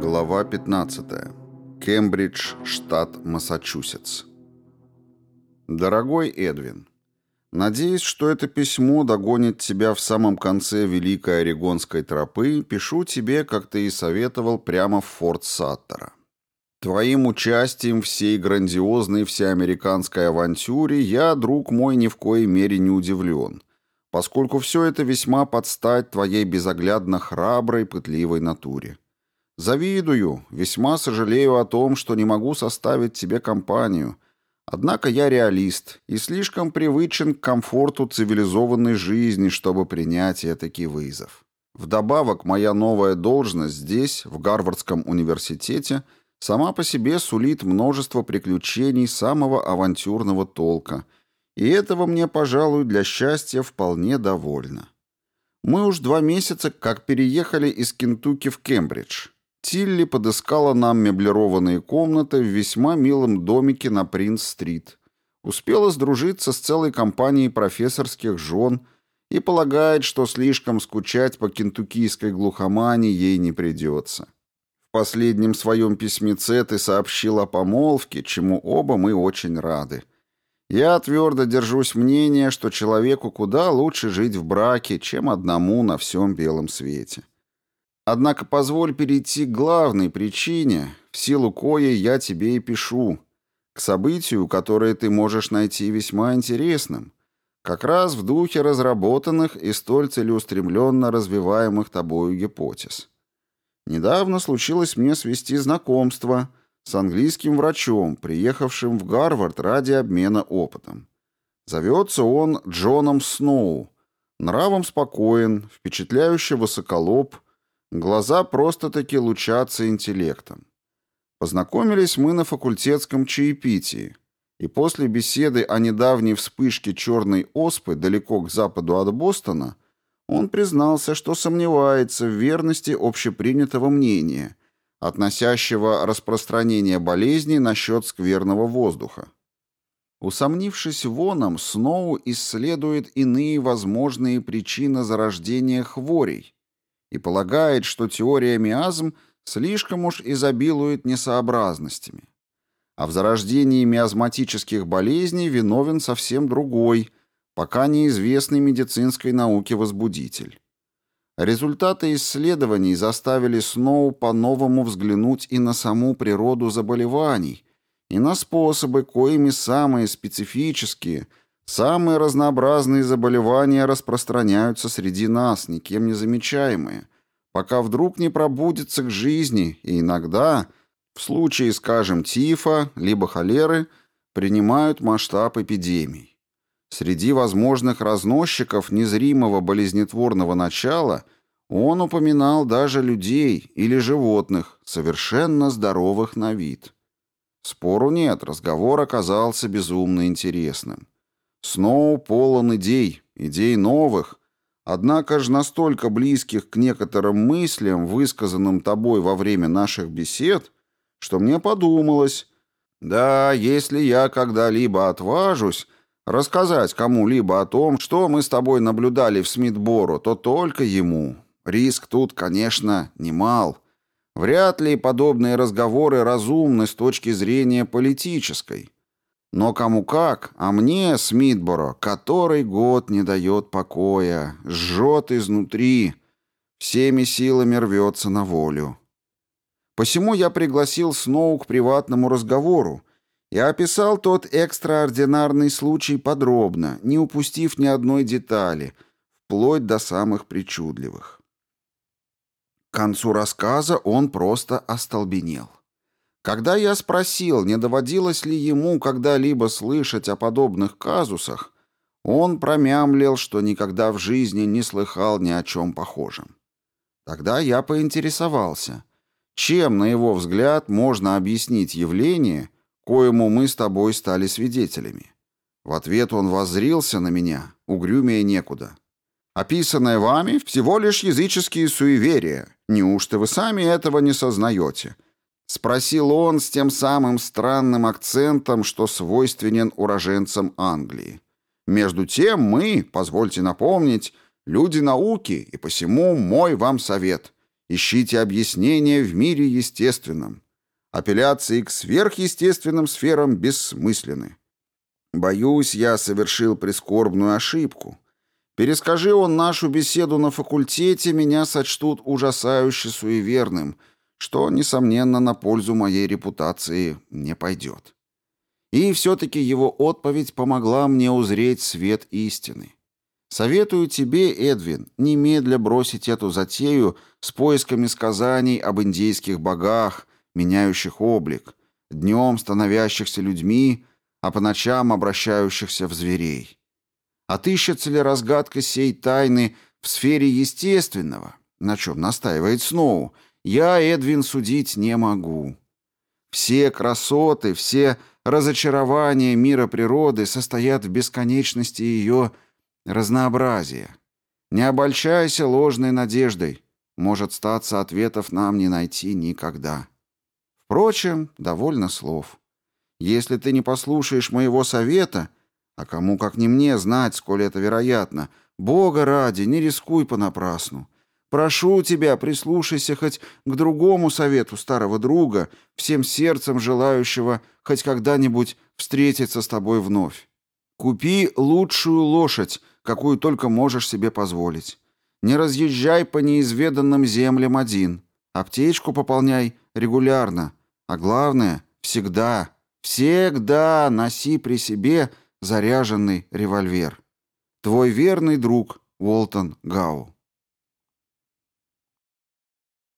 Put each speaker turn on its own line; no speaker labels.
Глава 15. Кембридж, штат Массачусетс. Дорогой Эдвин, надеюсь, что это письмо догонит тебя в самом конце Великой Орегонской тропы, пишу тебе, как ты и советовал, прямо в Форт Саттера. Твоим участием в всей грандиозной всеамериканской авантюре я, друг мой, ни в коей мере не удивлен, поскольку все это весьма подстать твоей безоглядно храброй, пытливой натуре. Завидую, весьма сожалею о том, что не могу составить тебе компанию. Однако я реалист и слишком привычен к комфорту цивилизованной жизни, чтобы принять этакий вызов. Вдобавок, моя новая должность здесь, в Гарвардском университете, сама по себе сулит множество приключений самого авантюрного толка, и этого мне, пожалуй, для счастья вполне довольно. Мы уж два месяца как переехали из Кентукки в Кембридж. Тилли подыскала нам меблированные комнаты в весьма милом домике на Принц-стрит. Успела сдружиться с целой компанией профессорских жен и полагает, что слишком скучать по кентуккийской глухомане ей не придется. В последнем своем письмеце ты сообщил о помолвке, чему оба мы очень рады. Я твердо держусь мнения, что человеку куда лучше жить в браке, чем одному на всем белом свете. Однако позволь перейти к главной причине, в силу коей я тебе и пишу, к событию, которое ты можешь найти весьма интересным, как раз в духе разработанных и столь целеустремленно развиваемых тобою гипотез. Недавно случилось мне свести знакомство с английским врачом, приехавшим в Гарвард ради обмена опытом. Зовется он Джоном Сноу, нравом спокоен, впечатляюще высоколоб, Глаза просто-таки лучатся интеллектом. Познакомились мы на факультетском чаепитии, и после беседы о недавней вспышке черной оспы далеко к западу от Бостона он признался, что сомневается в верности общепринятого мнения, относящего распространение болезни насчет скверного воздуха. Усомнившись в оном, Сноу исследует иные возможные причины зарождения хворей, и полагает, что теория миазм слишком уж изобилует несообразностями. А в зарождении миазматических болезней виновен совсем другой, пока неизвестный медицинской науке возбудитель. Результаты исследований заставили Сноу по-новому взглянуть и на саму природу заболеваний, и на способы, коими самые специфические, Самые разнообразные заболевания распространяются среди нас, никем не замечаемые, пока вдруг не пробудется к жизни, и иногда, в случае, скажем, тифа, либо холеры, принимают масштаб эпидемий. Среди возможных разносчиков незримого болезнетворного начала он упоминал даже людей или животных, совершенно здоровых на вид. Спору нет, разговор оказался безумно интересным. Сноу полон идей, идей новых, однако же настолько близких к некоторым мыслям, высказанным тобой во время наших бесед, что мне подумалось, да, если я когда-либо отважусь рассказать кому-либо о том, что мы с тобой наблюдали в Смитборо, то только ему. Риск тут, конечно, немал. Вряд ли подобные разговоры разумны с точки зрения политической. Но кому как, а мне, Смитборо, который год не дает покоя, жжет изнутри, всеми силами рвется на волю. Посему я пригласил Сноу к приватному разговору и описал тот экстраординарный случай подробно, не упустив ни одной детали, вплоть до самых причудливых. К концу рассказа он просто остолбенел. Когда я спросил, не доводилось ли ему когда-либо слышать о подобных казусах, он промямлил, что никогда в жизни не слыхал ни о чем похожем. Тогда я поинтересовался, чем, на его взгляд, можно объяснить явление, коему мы с тобой стали свидетелями. В ответ он воззрился на меня, угрюмее некуда. «Описанное вами всего лишь языческие суеверия. Неужто вы сами этого не сознаете?» Спросил он с тем самым странным акцентом, что свойственен уроженцам Англии. Между тем мы, позвольте напомнить, люди науки, и посему мой вам совет. Ищите объяснения в мире естественном. Апелляции к сверхъестественным сферам бессмысленны. Боюсь, я совершил прискорбную ошибку. Перескажи он нашу беседу на факультете, меня сочтут ужасающе суеверным, что, несомненно, на пользу моей репутации не пойдет. И все-таки его отповедь помогла мне узреть свет истины. Советую тебе, Эдвин, немедля бросить эту затею с поисками сказаний об индейских богах, меняющих облик, днем становящихся людьми, а по ночам обращающихся в зверей. Отыщется ли разгадка сей тайны в сфере естественного, на чем настаивает Сноу, я, Эдвин, судить не могу. Все красоты, все разочарования мира природы состоят в бесконечности ее разнообразия. Не обольщайся ложной надеждой. Может статься, ответов нам не найти никогда. Впрочем, довольно слов. Если ты не послушаешь моего совета, а кому как не мне знать, сколь это вероятно, Бога ради, не рискуй понапрасну. Прошу тебя, прислушайся хоть к другому совету старого друга, всем сердцем желающего хоть когда-нибудь встретиться с тобой вновь. Купи лучшую лошадь, какую только можешь себе позволить. Не разъезжай по неизведанным землям один. Аптечку пополняй регулярно. А главное, всегда, всегда носи при себе заряженный револьвер. Твой верный друг Уолтон Гау.